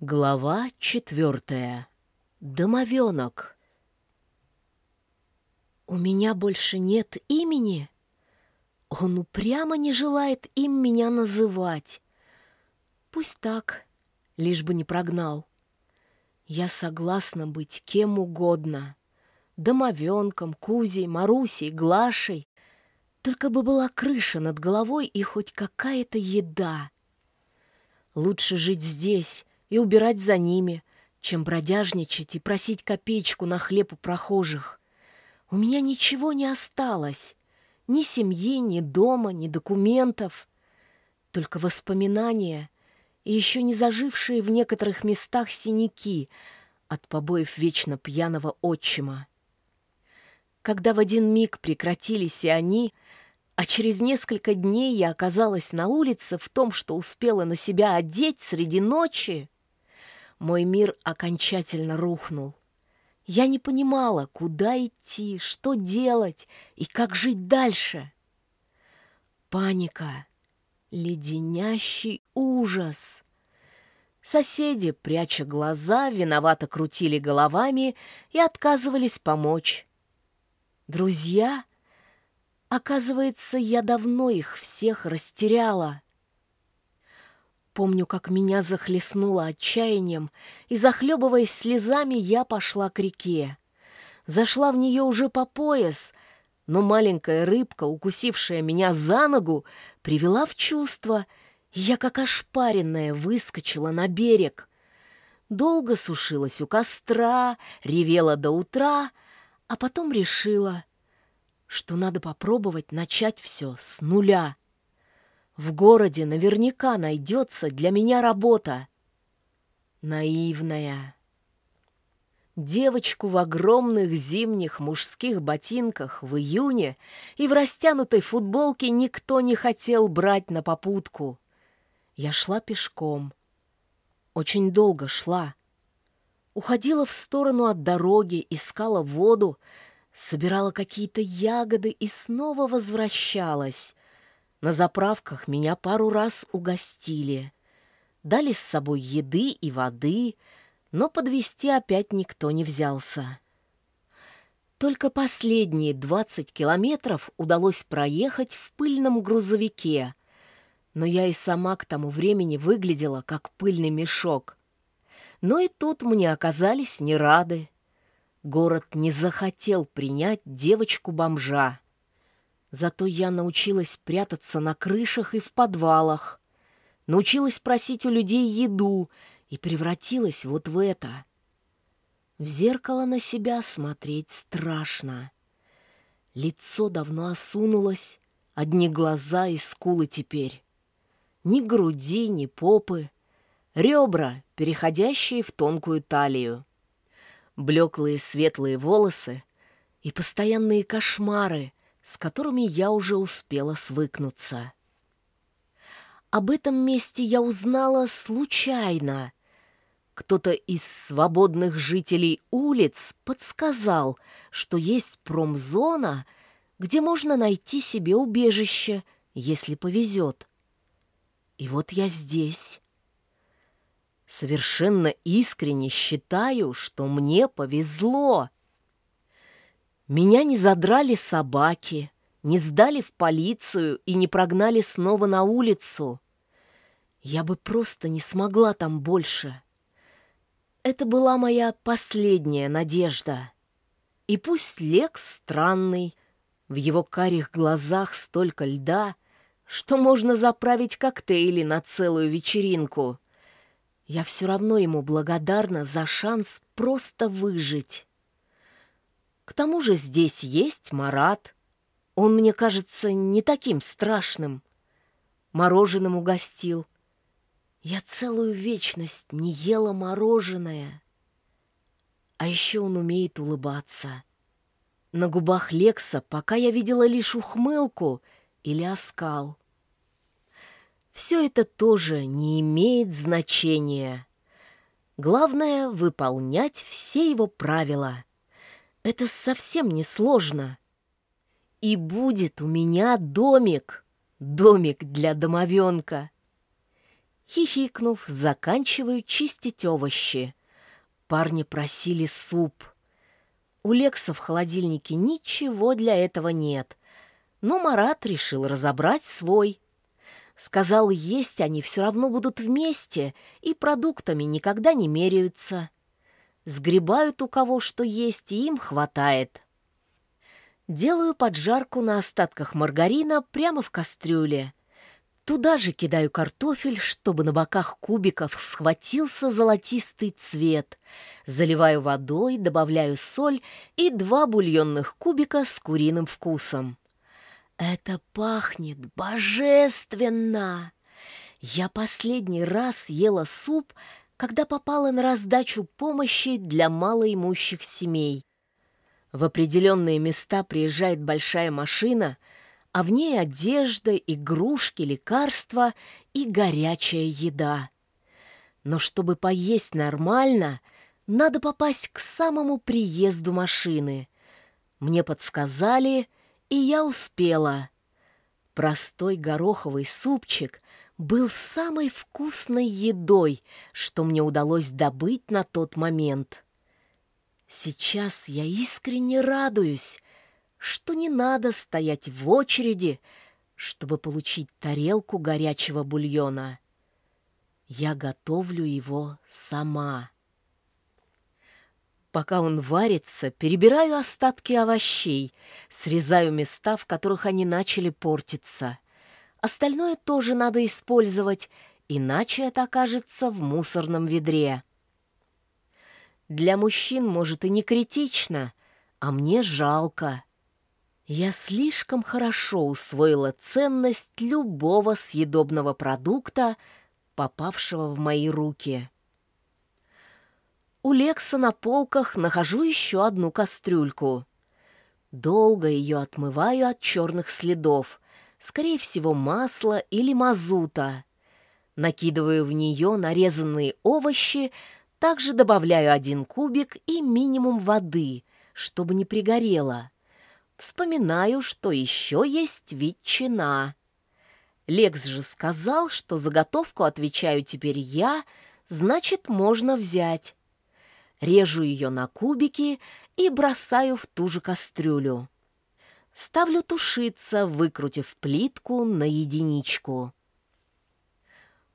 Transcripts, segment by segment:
Глава четвертая. Домовенок. У меня больше нет имени. Он упрямо не желает им меня называть. Пусть так, лишь бы не прогнал. Я согласна быть кем угодно. Домовенком, Кузей, Марусей, Глашей. Только бы была крыша над головой и хоть какая-то еда. Лучше жить здесь и убирать за ними, чем бродяжничать и просить копеечку на хлеб у прохожих. У меня ничего не осталось. Ни семьи, ни дома, ни документов. Только воспоминания и еще не зажившие в некоторых местах синяки от побоев вечно пьяного отчима. Когда в один миг прекратились и они, а через несколько дней я оказалась на улице в том, что успела на себя одеть среди ночи, мой мир окончательно рухнул. Я не понимала, куда идти, что делать и как жить дальше. Паника, леденящий ужас. Соседи, пряча глаза, виновато крутили головами и отказывались помочь. Друзья? Оказывается, я давно их всех растеряла. Помню, как меня захлестнуло отчаянием, и, захлебываясь слезами, я пошла к реке. Зашла в нее уже по пояс, но маленькая рыбка, укусившая меня за ногу, привела в чувство, и я, как ошпаренная, выскочила на берег. Долго сушилась у костра, ревела до утра, а потом решила, что надо попробовать начать все с нуля. В городе наверняка найдется для меня работа. Наивная. Девочку в огромных зимних мужских ботинках в июне и в растянутой футболке никто не хотел брать на попутку. Я шла пешком. Очень долго шла. Уходила в сторону от дороги, искала воду, собирала какие-то ягоды и снова возвращалась — на заправках меня пару раз угостили. Дали с собой еды и воды, но подвести опять никто не взялся. Только последние 20 километров удалось проехать в пыльном грузовике, но я и сама к тому времени выглядела как пыльный мешок. Но и тут мне оказались не рады. Город не захотел принять девочку-бомжа. Зато я научилась прятаться на крышах и в подвалах, научилась просить у людей еду и превратилась вот в это. В зеркало на себя смотреть страшно. Лицо давно осунулось, одни глаза и скулы теперь. Ни груди, ни попы, ребра, переходящие в тонкую талию. Блеклые светлые волосы и постоянные кошмары — с которыми я уже успела свыкнуться. Об этом месте я узнала случайно. Кто-то из свободных жителей улиц подсказал, что есть промзона, где можно найти себе убежище, если повезет. И вот я здесь. Совершенно искренне считаю, что мне повезло. Меня не задрали собаки, не сдали в полицию и не прогнали снова на улицу. Я бы просто не смогла там больше. Это была моя последняя надежда. И пусть Лекс странный, в его карих глазах столько льда, что можно заправить коктейли на целую вечеринку. Я все равно ему благодарна за шанс просто выжить. К тому же здесь есть Марат. Он мне кажется не таким страшным. Мороженым угостил. Я целую вечность не ела мороженое. А еще он умеет улыбаться. На губах Лекса пока я видела лишь ухмылку или оскал. Все это тоже не имеет значения. Главное — выполнять все его правила — это совсем не сложно. И будет у меня домик, домик для домовенка. Хихикнув, заканчиваю чистить овощи. Парни просили суп. У Лекса в холодильнике ничего для этого нет. Но Марат решил разобрать свой. Сказал, есть они все равно будут вместе и продуктами никогда не меряются. Сгребают у кого что есть, и им хватает. Делаю поджарку на остатках маргарина прямо в кастрюле. Туда же кидаю картофель, чтобы на боках кубиков схватился золотистый цвет. Заливаю водой, добавляю соль и два бульонных кубика с куриным вкусом. Это пахнет божественно! Я последний раз ела суп, когда попала на раздачу помощи для малоимущих семей. В определенные места приезжает большая машина — а в ней одежда, игрушки, лекарства и горячая еда. Но чтобы поесть нормально, надо попасть к самому приезду машины. Мне подсказали, и я успела. Простой гороховый супчик был самой вкусной едой, что мне удалось добыть на тот момент. Сейчас я искренне радуюсь, что не надо стоять в очереди, чтобы получить тарелку горячего бульона. Я готовлю его сама. Пока он варится, перебираю остатки овощей, срезаю места, в которых они начали портиться. Остальное тоже надо использовать, иначе это окажется в мусорном ведре. Для мужчин, может, и не критично, а мне жалко. Я слишком хорошо усвоила ценность любого съедобного продукта, попавшего в мои руки. У Лекса на полках нахожу еще одну кастрюльку. Долго ее отмываю от черных следов, скорее всего, масла или мазута. Накидываю в нее нарезанные овощи, также добавляю один кубик и минимум воды, чтобы не пригорело. Вспоминаю, что еще есть ветчина. Лекс же сказал, что заготовку отвечаю теперь я, значит, можно взять. Режу ее на кубики и бросаю в ту же кастрюлю. Ставлю тушиться, выкрутив плитку на единичку.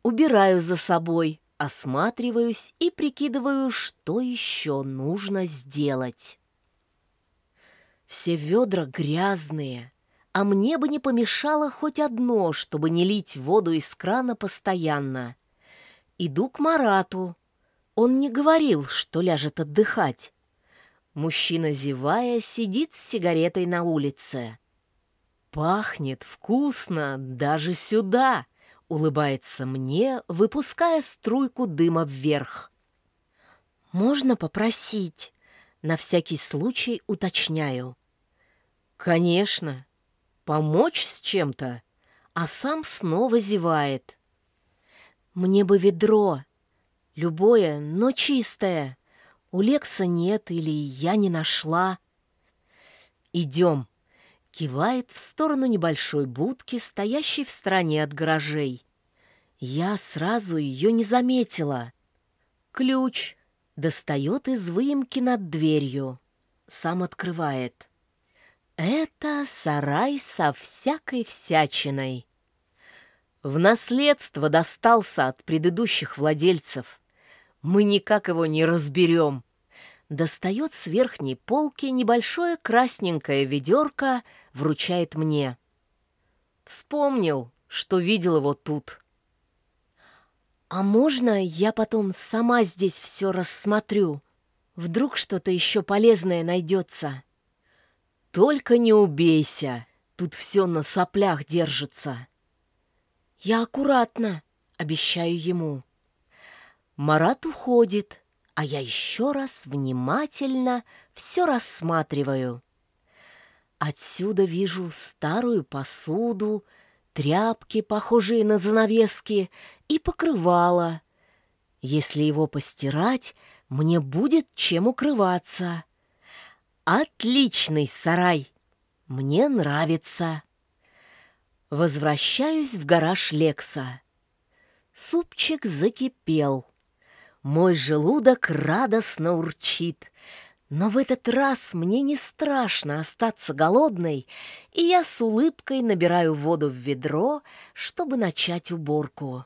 Убираю за собой, осматриваюсь и прикидываю, что еще нужно сделать. Все ведра грязные, а мне бы не помешало хоть одно, чтобы не лить воду из крана постоянно. Иду к Марату. Он не говорил, что ляжет отдыхать. Мужчина, зевая, сидит с сигаретой на улице. «Пахнет вкусно даже сюда!» — улыбается мне, выпуская струйку дыма вверх. «Можно попросить?» На всякий случай уточняю. Конечно, помочь с чем-то, а сам снова зевает. Мне бы ведро, любое, но чистое. У Лекса нет или я не нашла. Идем. Кивает в сторону небольшой будки, стоящей в стороне от гаражей. Я сразу ее не заметила. Ключ достает из выемки над дверью. Сам открывает. Это сарай со всякой всячиной. В наследство достался от предыдущих владельцев. Мы никак его не разберем. Достает с верхней полки небольшое красненькое ведерко, вручает мне. Вспомнил, что видел его тут. «А можно я потом сама здесь все рассмотрю? Вдруг что-то еще полезное найдется?» Только не убейся, тут все на соплях держится. Я аккуратно, обещаю ему. Марат уходит, а я еще раз внимательно все рассматриваю. Отсюда вижу старую посуду, тряпки, похожие на занавески, и покрывало. Если его постирать, мне будет чем укрываться. Отличный сарай! Мне нравится. Возвращаюсь в гараж Лекса. Супчик закипел. Мой желудок радостно урчит. Но в этот раз мне не страшно остаться голодной, и я с улыбкой набираю воду в ведро, чтобы начать уборку.